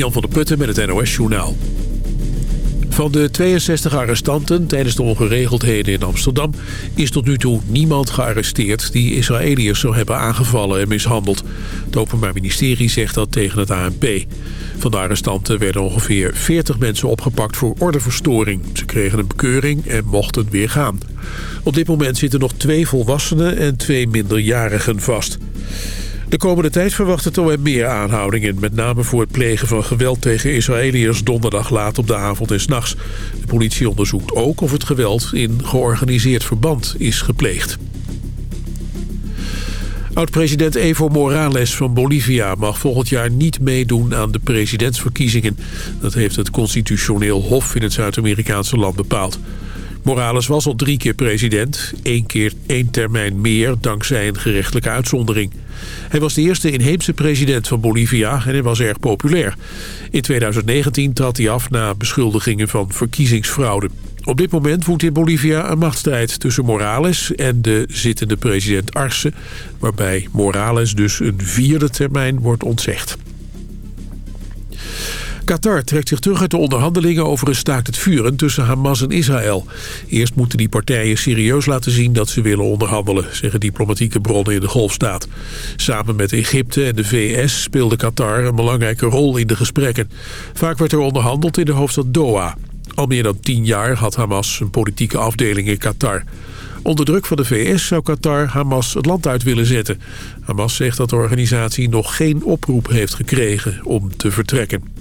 Jan van der Putten met het NOS Journaal. Van de 62 arrestanten tijdens de ongeregeldheden in Amsterdam... is tot nu toe niemand gearresteerd die Israëliërs zou hebben aangevallen en mishandeld. Het Openbaar Ministerie zegt dat tegen het ANP. Van de arrestanten werden ongeveer 40 mensen opgepakt voor ordeverstoring. Ze kregen een bekeuring en mochten weer gaan. Op dit moment zitten nog twee volwassenen en twee minderjarigen vast. De komende tijd verwacht het OM meer aanhoudingen... met name voor het plegen van geweld tegen Israëliërs donderdag laat op de avond en s'nachts. De politie onderzoekt ook of het geweld in georganiseerd verband is gepleegd. Oud-president Evo Morales van Bolivia mag volgend jaar niet meedoen aan de presidentsverkiezingen. Dat heeft het constitutioneel hof in het Zuid-Amerikaanse land bepaald. Morales was al drie keer president, één keer één termijn meer dankzij een gerechtelijke uitzondering. Hij was de eerste inheemse president van Bolivia en hij was erg populair. In 2019 trad hij af na beschuldigingen van verkiezingsfraude. Op dit moment woedt in Bolivia een machtsstrijd tussen Morales en de zittende president Arce... waarbij Morales dus een vierde termijn wordt ontzegd. Qatar trekt zich terug uit de onderhandelingen over een staakt het vuren tussen Hamas en Israël. Eerst moeten die partijen serieus laten zien dat ze willen onderhandelen, zeggen diplomatieke bronnen in de Golfstaat. Samen met Egypte en de VS speelde Qatar een belangrijke rol in de gesprekken. Vaak werd er onderhandeld in de hoofdstad Doha. Al meer dan tien jaar had Hamas een politieke afdeling in Qatar. Onder druk van de VS zou Qatar Hamas het land uit willen zetten. Hamas zegt dat de organisatie nog geen oproep heeft gekregen om te vertrekken.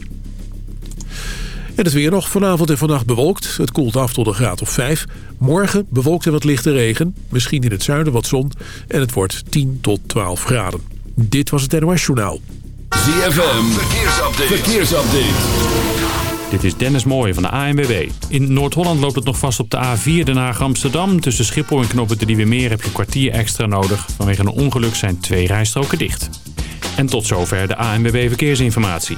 En het weer nog vanavond en vannacht bewolkt. Het koelt af tot een graad of 5. Morgen bewolkt en wat lichte regen. Misschien in het zuiden wat zon. En het wordt 10 tot 12 graden. Dit was het NOS Journaal. ZFM, verkeersupdate. verkeersupdate. Dit is Dennis Mooij van de ANWB. In Noord-Holland loopt het nog vast op de A4 Den Haag-Amsterdam. Tussen Schiphol en Knoppen de Nieuwe Meer heb je een kwartier extra nodig. Vanwege een ongeluk zijn twee rijstroken dicht. En tot zover de ANWB Verkeersinformatie.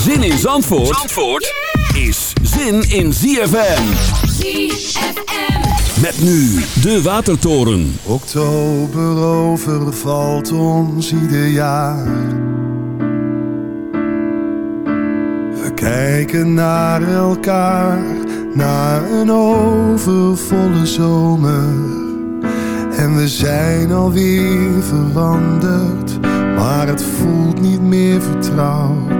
Zin in Zandvoort, Zandvoort is zin in ZFM. ZFM. Met nu de Watertoren. Oktober overvalt ons ieder jaar. We kijken naar elkaar, naar een overvolle zomer. En we zijn alweer veranderd, maar het voelt niet meer vertrouwd.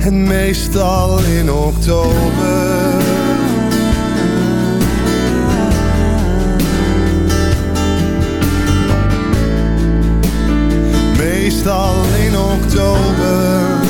En meestal in oktober. Meestal in oktober.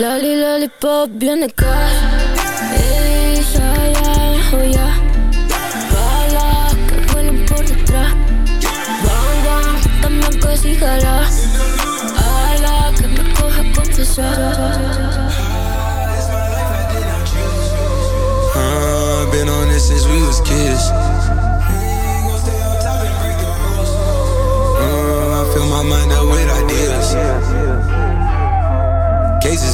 Lolly, lollipop, bien de kaas. Hey, ya, oh ya. Bala, que vuelan por detrás. Bang, bang, dame cosas y jala. Ala, que me coja confesar. Ah, been on this since we was kids. Mm, I fill my mind up with ideas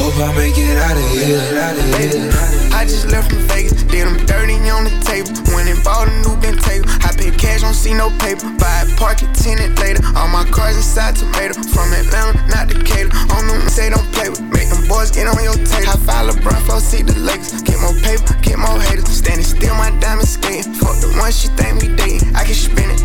Hope I make it out of here. I just left from Vegas, did them dirty on the table. Went and bought a new bent table. I paid cash, don't see no paper. Buy a park and tenant later. All my cars inside tomato. From Atlanta, not Decatur. On them, say don't play with. Make them boys get on your table. I file LeBron, flow, see the Lakers. Get more paper, get more haters. Standing still, my diamond skating. Fuck the one she think we dating. I can spin it.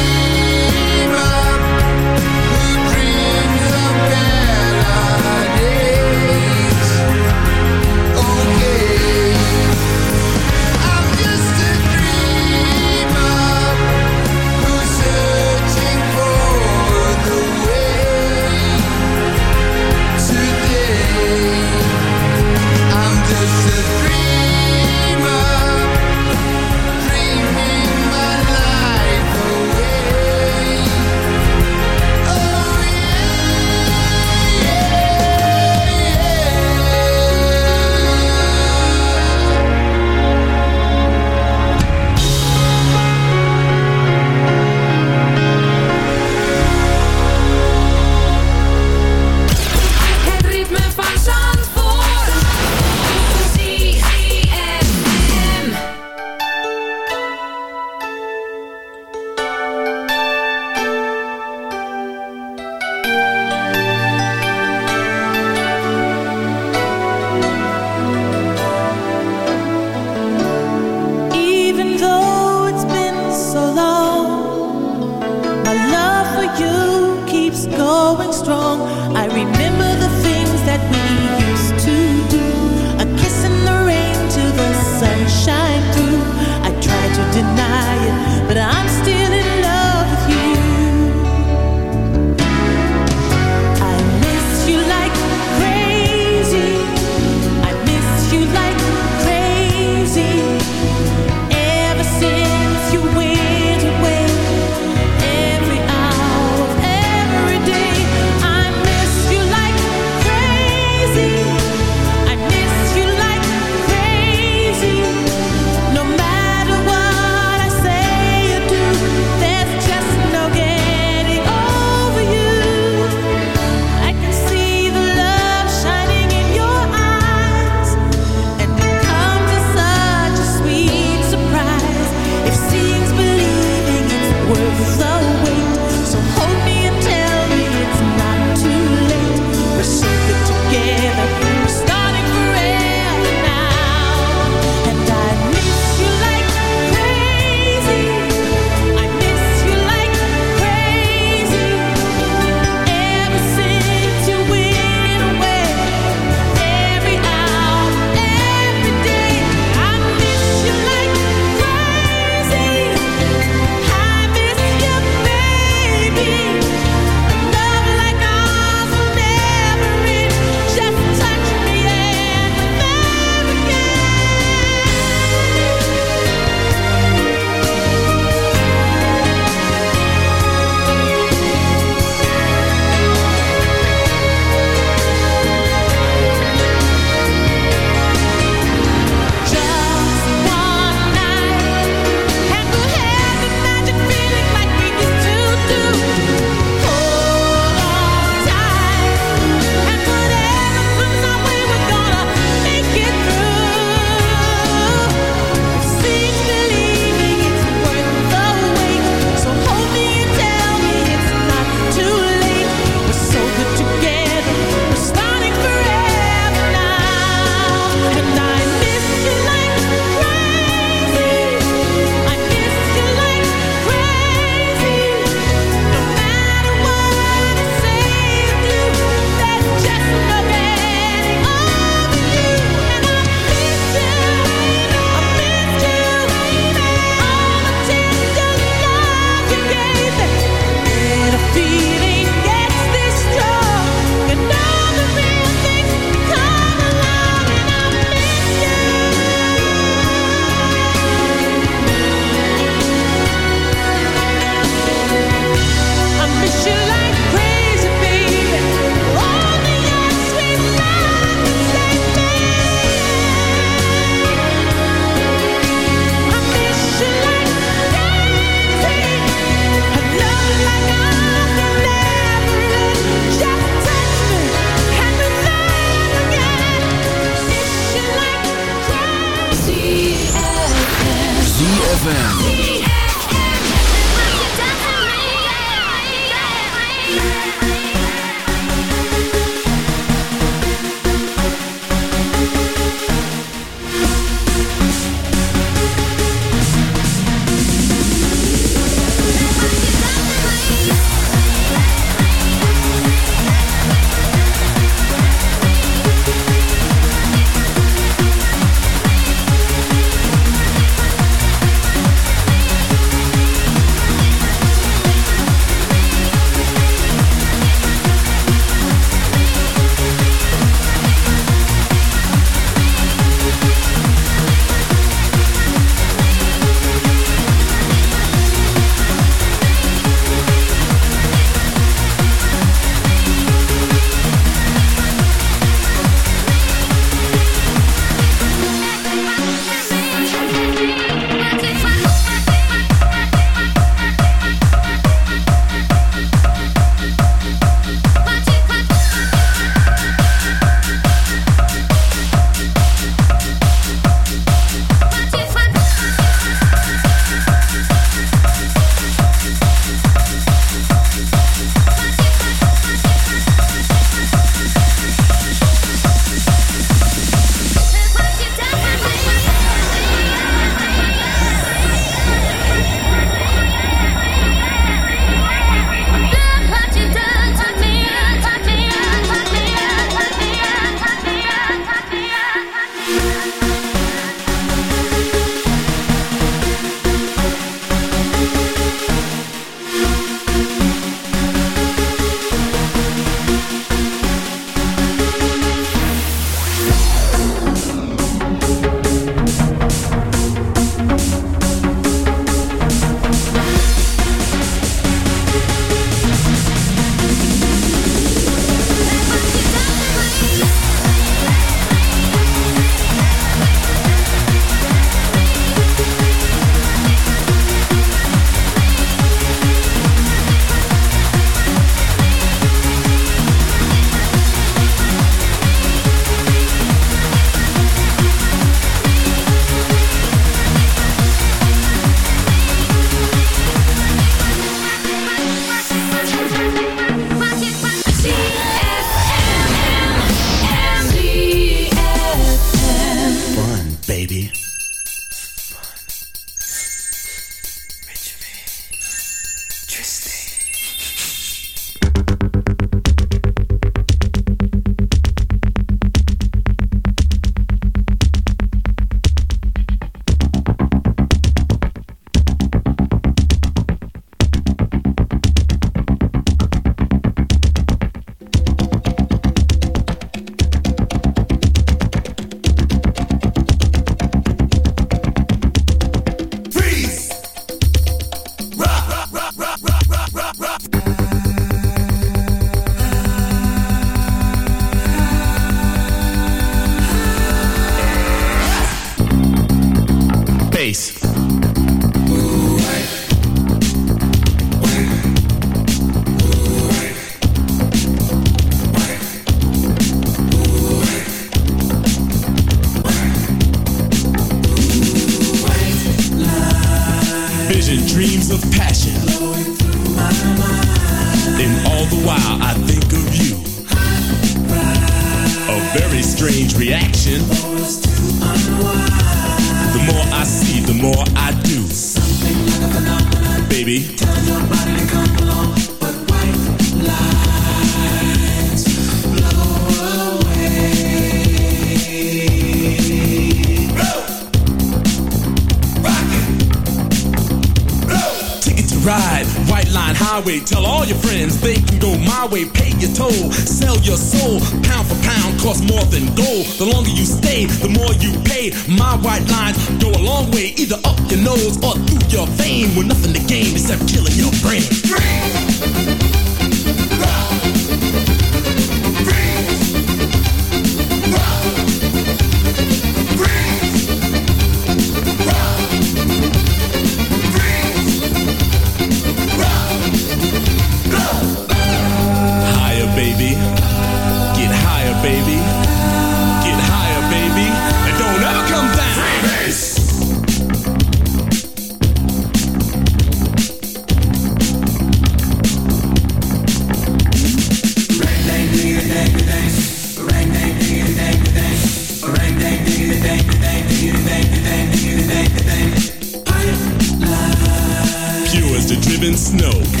Snow.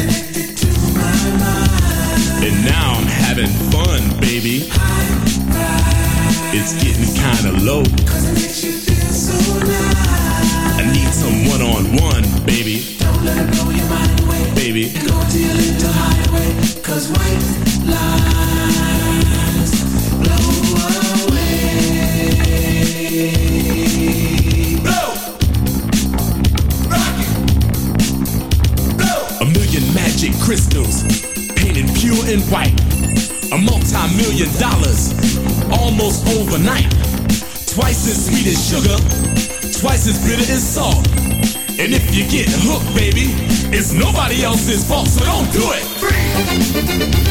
is false, so don't do it. Free.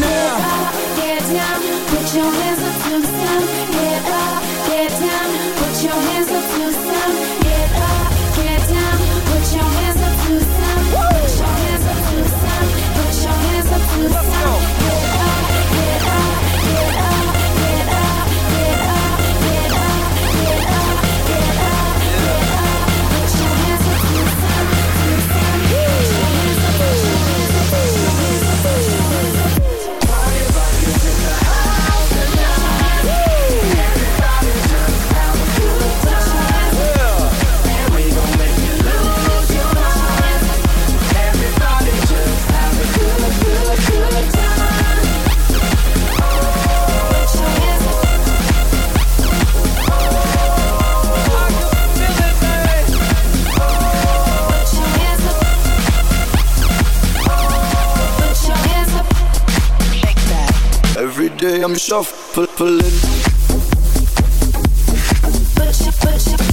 now. Dance now, put your hands up. I'm shuffling. Yeah.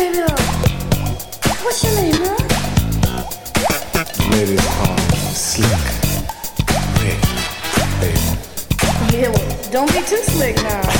What's your name, huh? Slick, Yeah, don't be too slick now.